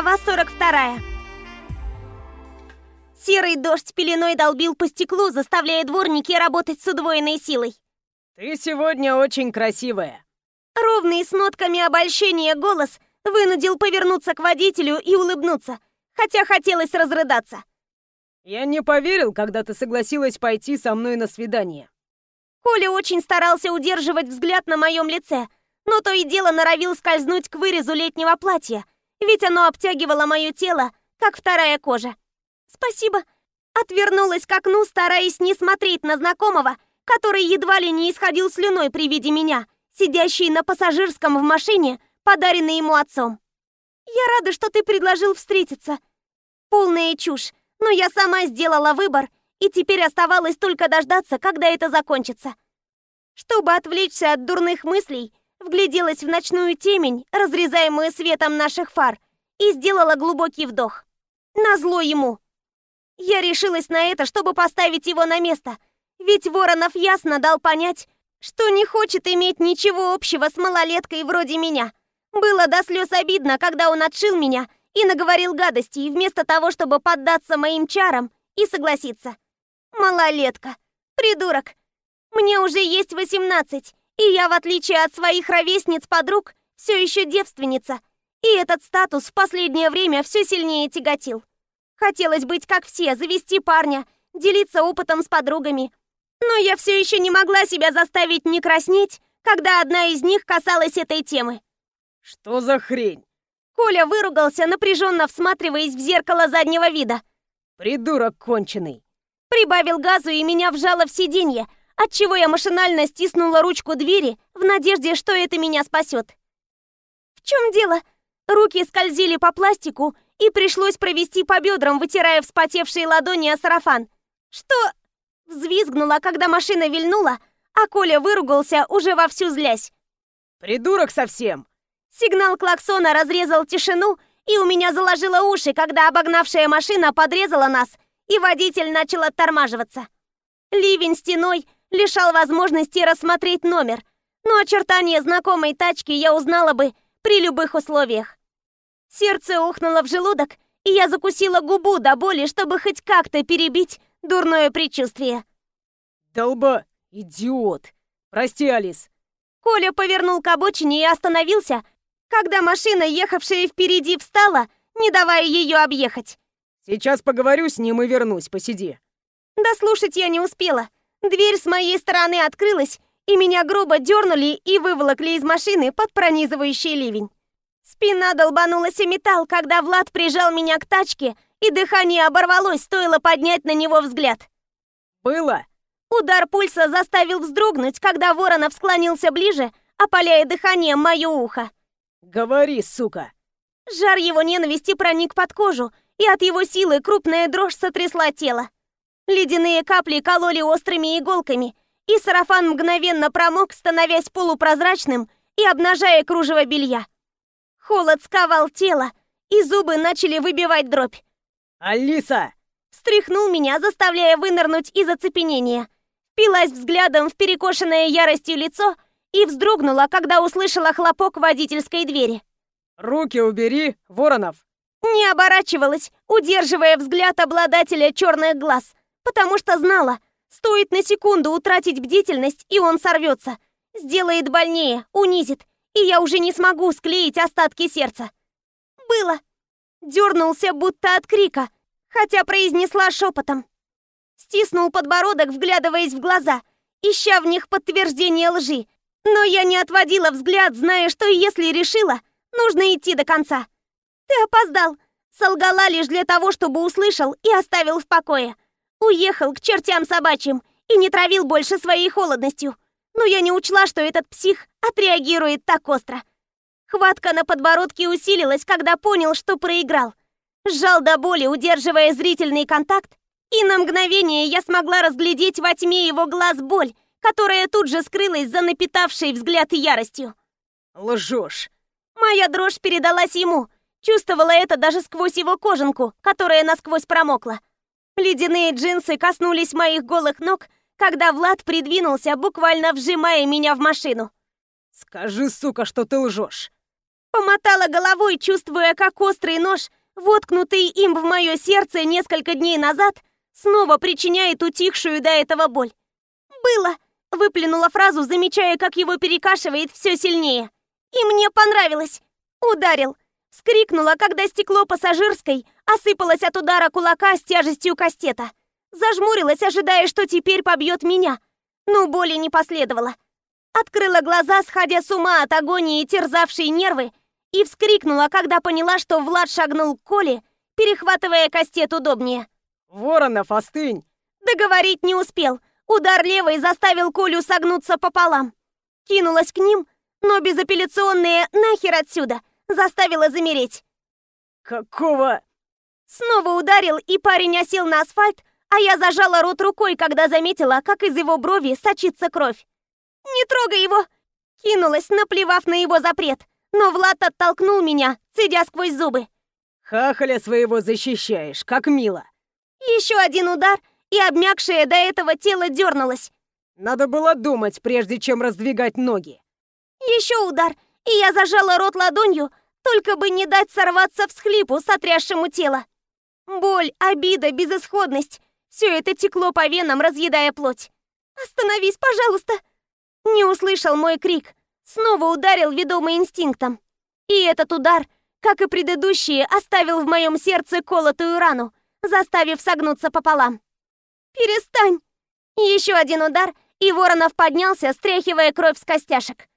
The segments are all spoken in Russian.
Глава 42. Серый дождь пеленой долбил по стеклу, заставляя дворники работать с удвоенной силой. «Ты сегодня очень красивая!» Ровный с нотками обольщения голос вынудил повернуться к водителю и улыбнуться, хотя хотелось разрыдаться. «Я не поверил, когда ты согласилась пойти со мной на свидание». Коля очень старался удерживать взгляд на моем лице, но то и дело норовил скользнуть к вырезу летнего платья, ведь оно обтягивало мое тело, как вторая кожа. «Спасибо!» Отвернулась к окну, стараясь не смотреть на знакомого, который едва ли не исходил слюной при виде меня, сидящей на пассажирском в машине, подаренной ему отцом. «Я рада, что ты предложил встретиться». Полная чушь, но я сама сделала выбор, и теперь оставалось только дождаться, когда это закончится. Чтобы отвлечься от дурных мыслей, вгляделась в ночную темень, разрезаемую светом наших фар, и сделала глубокий вдох. Назло ему. Я решилась на это, чтобы поставить его на место, ведь Воронов ясно дал понять, что не хочет иметь ничего общего с малолеткой вроде меня. Было до слез обидно, когда он отшил меня и наговорил гадостей, вместо того, чтобы поддаться моим чарам и согласиться. Малолетка. Придурок. Мне уже есть восемнадцать, и я, в отличие от своих ровесниц-подруг, все еще девственница. И этот статус в последнее время все сильнее тяготил. Хотелось быть как все, завести парня, делиться опытом с подругами. Но я все еще не могла себя заставить не краснеть, когда одна из них касалась этой темы. «Что за хрень?» Коля выругался, напряженно всматриваясь в зеркало заднего вида. «Придурок конченый!» Прибавил газу и меня вжало в сиденье, отчего я машинально стиснула ручку двери в надежде, что это меня спасет. «В чем дело?» Руки скользили по пластику, и пришлось провести по бедрам, вытирая вспотевшие ладони о сарафан. «Что?» Взвизгнула, когда машина вильнула, а Коля выругался, уже вовсю злясь. «Придурок совсем!» Сигнал клаксона разрезал тишину, и у меня заложило уши, когда обогнавшая машина подрезала нас, и водитель начал оттормаживаться. Ливень стеной лишал возможности рассмотреть номер, но очертания знакомой тачки я узнала бы при любых условиях. Сердце ухнуло в желудок, и я закусила губу до боли, чтобы хоть как-то перебить дурное предчувствие. «Долба! Идиот! Прости, Алис!» Коля повернул к обочине и остановился, когда машина, ехавшая впереди, встала, не давая ее объехать. «Сейчас поговорю с ним и вернусь, посиди». Дослушать я не успела. Дверь с моей стороны открылась, и меня грубо дернули и выволокли из машины под пронизывающий ливень. Спина долбанулась о металл, когда Влад прижал меня к тачке, и дыхание оборвалось, стоило поднять на него взгляд. «Было?» Удар пульса заставил вздрогнуть, когда Воронов склонился ближе, опаляя дыханием мое ухо. «Говори, сука!» Жар его ненависти проник под кожу, и от его силы крупная дрожь сотрясла тело. Ледяные капли кололи острыми иголками, и сарафан мгновенно промок, становясь полупрозрачным и обнажая кружево белья. Холод сковал тело, и зубы начали выбивать дробь. «Алиса!» Встряхнул меня, заставляя вынырнуть из оцепенения. Пилась взглядом в перекошенное яростью лицо и вздрогнула, когда услышала хлопок водительской двери. «Руки убери, Воронов!» Не оборачивалась, удерживая взгляд обладателя черных глаз потому что знала, стоит на секунду утратить бдительность, и он сорвется. Сделает больнее, унизит, и я уже не смогу склеить остатки сердца. Было. Дернулся, будто от крика, хотя произнесла шепотом. Стиснул подбородок, вглядываясь в глаза, ища в них подтверждение лжи. Но я не отводила взгляд, зная, что если решила, нужно идти до конца. «Ты опоздал!» Солгала лишь для того, чтобы услышал и оставил в покое. Уехал к чертям собачьим и не травил больше своей холодностью. Но я не учла, что этот псих отреагирует так остро. Хватка на подбородке усилилась, когда понял, что проиграл. Сжал до боли, удерживая зрительный контакт, и на мгновение я смогла разглядеть во тьме его глаз боль, которая тут же скрылась за напитавшей взгляд яростью. «Лжешь!» Моя дрожь передалась ему. Чувствовала это даже сквозь его кожанку, которая насквозь промокла. Ледяные джинсы коснулись моих голых ног, когда Влад придвинулся, буквально вжимая меня в машину. «Скажи, сука, что ты лжешь!» Помотала головой, чувствуя, как острый нож, воткнутый им в мое сердце несколько дней назад, снова причиняет утихшую до этого боль. «Было!» — выплюнула фразу, замечая, как его перекашивает все сильнее. «И мне понравилось!» Ударил. Скрикнула, когда стекло пассажирской осыпалось от удара кулака с тяжестью кастета. Зажмурилась, ожидая, что теперь побьет меня. Но боли не последовало. Открыла глаза, сходя с ума от агонии, терзавшей нервы, и вскрикнула, когда поняла, что Влад шагнул к Коле, перехватывая кастет удобнее. «Воронов, остынь!» Договорить не успел. Удар левой заставил Колю согнуться пополам. Кинулась к ним, но безапелляционные «нахер отсюда» заставила замереть. «Какого?» Снова ударил, и парень осел на асфальт, а я зажала рот рукой, когда заметила, как из его брови сочится кровь. «Не трогай его!» Кинулась, наплевав на его запрет, но Влад оттолкнул меня, цедя сквозь зубы. «Хахаля своего защищаешь, как мило!» Еще один удар, и обмякшее до этого тело дернулось. Надо было думать, прежде чем раздвигать ноги. Еще удар, и я зажала рот ладонью, только бы не дать сорваться всхлипу, сотрясшему тело. Боль, обида, безысходность — все это текло по венам, разъедая плоть. «Остановись, пожалуйста!» Не услышал мой крик. Снова ударил ведомый инстинктом. И этот удар, как и предыдущие, оставил в моем сердце колотую рану, заставив согнуться пополам. «Перестань!» Еще один удар, и Воронов поднялся, стряхивая кровь с костяшек.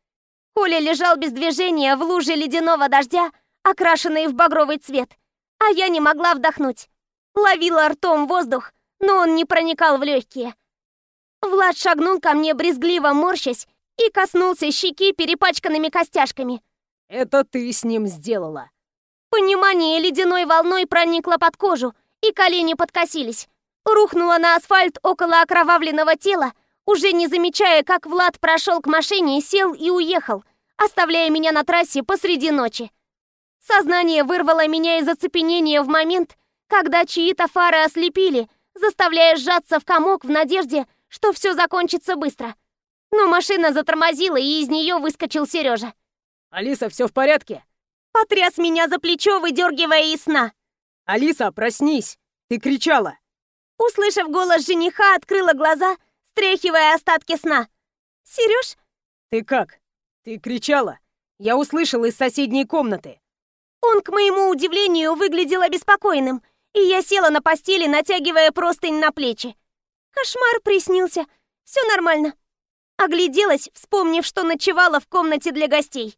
Коля лежал без движения в луже ледяного дождя, окрашенной в багровый цвет, а я не могла вдохнуть. Ловила ртом воздух, но он не проникал в легкие. Влад шагнул ко мне, брезгливо морщась, и коснулся щеки перепачканными костяшками. «Это ты с ним сделала!» Понимание ледяной волной проникло под кожу, и колени подкосились. Рухнула на асфальт около окровавленного тела, уже не замечая, как Влад прошел к машине, сел и уехал, оставляя меня на трассе посреди ночи. Сознание вырвало меня из оцепенения в момент, когда чьи-то фары ослепили, заставляя сжаться в комок в надежде, что все закончится быстро. Но машина затормозила, и из нее выскочил Сережа. «Алиса, все в порядке?» Потряс меня за плечо, выдергивая из сна. «Алиса, проснись! Ты кричала!» Услышав голос жениха, открыла глаза, стряхивая остатки сна. «Сереж?» «Ты как? Ты кричала? Я услышал из соседней комнаты». Он, к моему удивлению, выглядел обеспокоенным, и я села на постели, натягивая простынь на плечи. Кошмар приснился. Все нормально. Огляделась, вспомнив, что ночевала в комнате для гостей.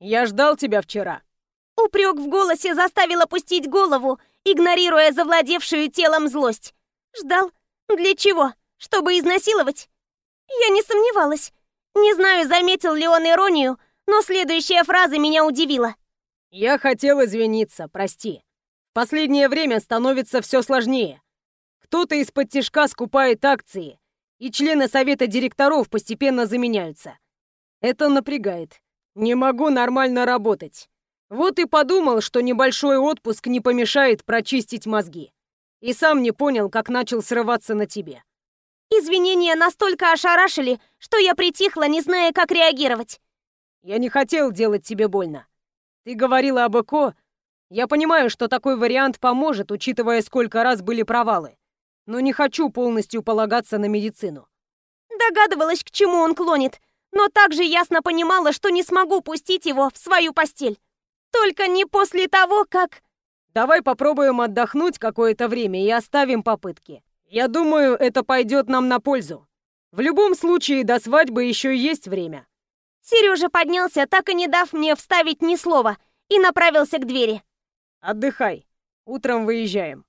«Я ждал тебя вчера». Упрек в голосе заставил опустить голову, игнорируя завладевшую телом злость. Ждал? Для чего? Чтобы изнасиловать? Я не сомневалась. Не знаю, заметил ли он иронию, но следующая фраза меня удивила. «Я хотел извиниться, прости. Последнее время становится все сложнее. Кто-то из-под тяжка скупает акции, и члены совета директоров постепенно заменяются. Это напрягает. Не могу нормально работать. Вот и подумал, что небольшой отпуск не помешает прочистить мозги. И сам не понял, как начал срываться на тебе. Извинения настолько ошарашили, что я притихла, не зная, как реагировать. Я не хотел делать тебе больно. Ты говорила об ЭКО. Я понимаю, что такой вариант поможет, учитывая, сколько раз были провалы но не хочу полностью полагаться на медицину. Догадывалась, к чему он клонит, но также ясно понимала, что не смогу пустить его в свою постель. Только не после того, как... Давай попробуем отдохнуть какое-то время и оставим попытки. Я думаю, это пойдет нам на пользу. В любом случае, до свадьбы еще есть время. Сережа поднялся, так и не дав мне вставить ни слова, и направился к двери. Отдыхай. Утром выезжаем.